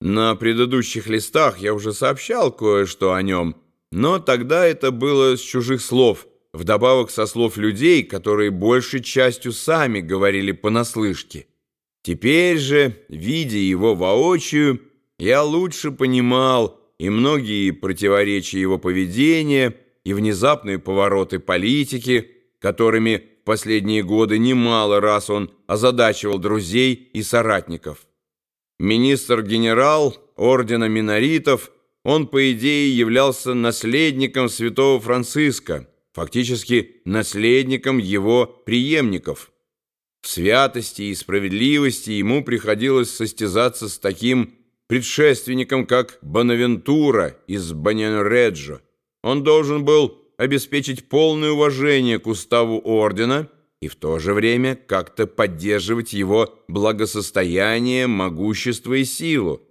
На предыдущих листах я уже сообщал кое-что о нем, но тогда это было с чужих слов, вдобавок со слов людей, которые большей частью сами говорили понаслышке. Теперь же, видя его воочию, я лучше понимал и многие противоречия его поведения, и внезапные повороты политики, которыми в последние годы немало раз он озадачивал друзей и соратников. Министр-генерал ордена миноритов, он, по идее, являлся наследником святого Франциска, фактически наследником его преемников. В святости и справедливости ему приходилось состязаться с таким предшественником, как Бонавентура из Баньянреджо. Он должен был обеспечить полное уважение к уставу ордена – и в то же время как-то поддерживать его благосостояние, могущество и силу.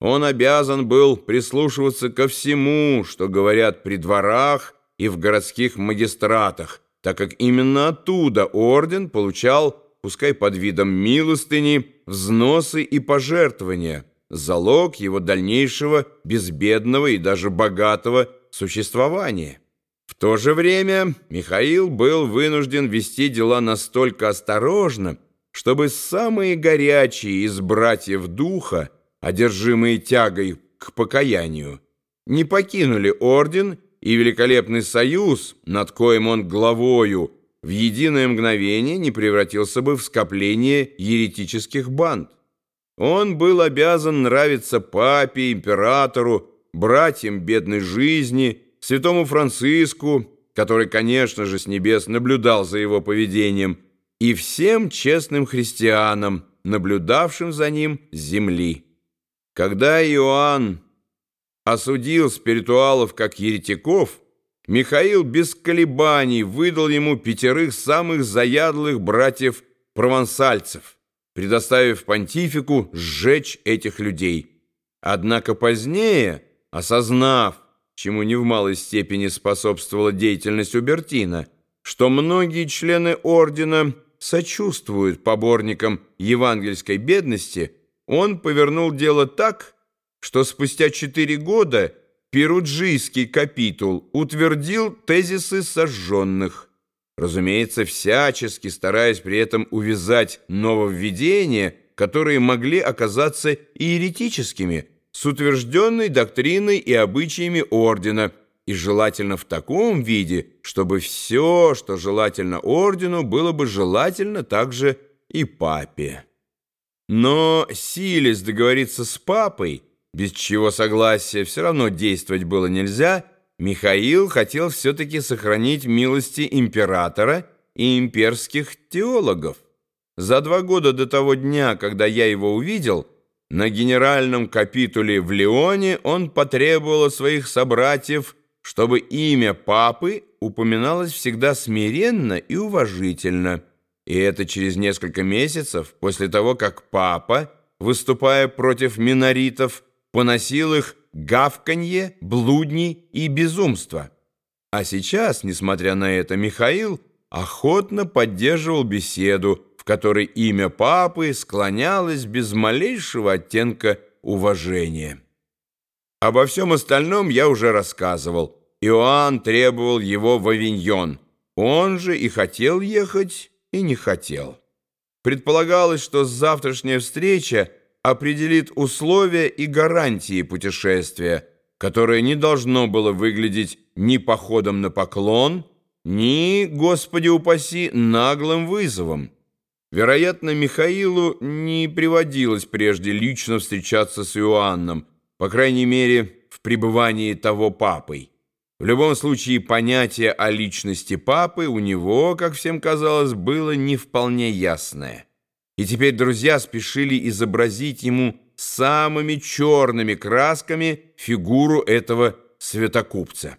Он обязан был прислушиваться ко всему, что говорят при дворах и в городских магистратах, так как именно оттуда орден получал, пускай под видом милостыни, взносы и пожертвования, залог его дальнейшего безбедного и даже богатого существования. То же время Михаил был вынужден вести дела настолько осторожно, чтобы самые горячие из братьев духа, одержимые тягой к покаянию, не покинули орден и великолепный союз, над коим он главою, в единое мгновение не превратился бы в скопление еретических банд. Он был обязан нравиться папе, императору, братьям бедной жизни – святому Франциску, который, конечно же, с небес наблюдал за его поведением, и всем честным христианам, наблюдавшим за ним с земли. Когда Иоанн осудил спиритуалов как еретиков, Михаил без колебаний выдал ему пятерых самых заядлых братьев-провансальцев, предоставив понтифику сжечь этих людей. Однако позднее, осознав, чему не в малой степени способствовала деятельность Убертина, что многие члены ордена сочувствуют поборникам евангельской бедности, он повернул дело так, что спустя четыре года Перуджийский капитул утвердил тезисы сожженных. Разумеется, всячески стараясь при этом увязать нововведения, которые могли оказаться и еретическими – с утвержденной доктриной и обычаями ордена, и желательно в таком виде, чтобы все, что желательно ордену, было бы желательно также и папе. Но, силясь договориться с папой, без чего согласия все равно действовать было нельзя, Михаил хотел все-таки сохранить милости императора и имперских теологов. За два года до того дня, когда я его увидел, на генеральном капитуле в Лионе он потребовал от своих собратьев, чтобы имя папы упоминалось всегда смиренно и уважительно. И это через несколько месяцев после того, как папа, выступая против миноритов, поносил их гавканье, блудни и безумство. А сейчас, несмотря на это, Михаил охотно поддерживал беседу, которой имя папы склонялось без малейшего оттенка уважения. Обо всем остальном я уже рассказывал. Иоанн требовал его в Авиньон. Он же и хотел ехать, и не хотел. Предполагалось, что завтрашняя встреча определит условия и гарантии путешествия, которое не должно было выглядеть ни походом на поклон, ни, Господи упаси, наглым вызовом. Вероятно, Михаилу не приводилось прежде лично встречаться с Иоанном, по крайней мере, в пребывании того папой. В любом случае, понятие о личности папы у него, как всем казалось, было не вполне ясное. И теперь друзья спешили изобразить ему самыми черными красками фигуру этого святокупца.